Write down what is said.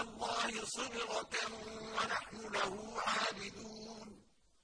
اللَّهِ صِبْغَةً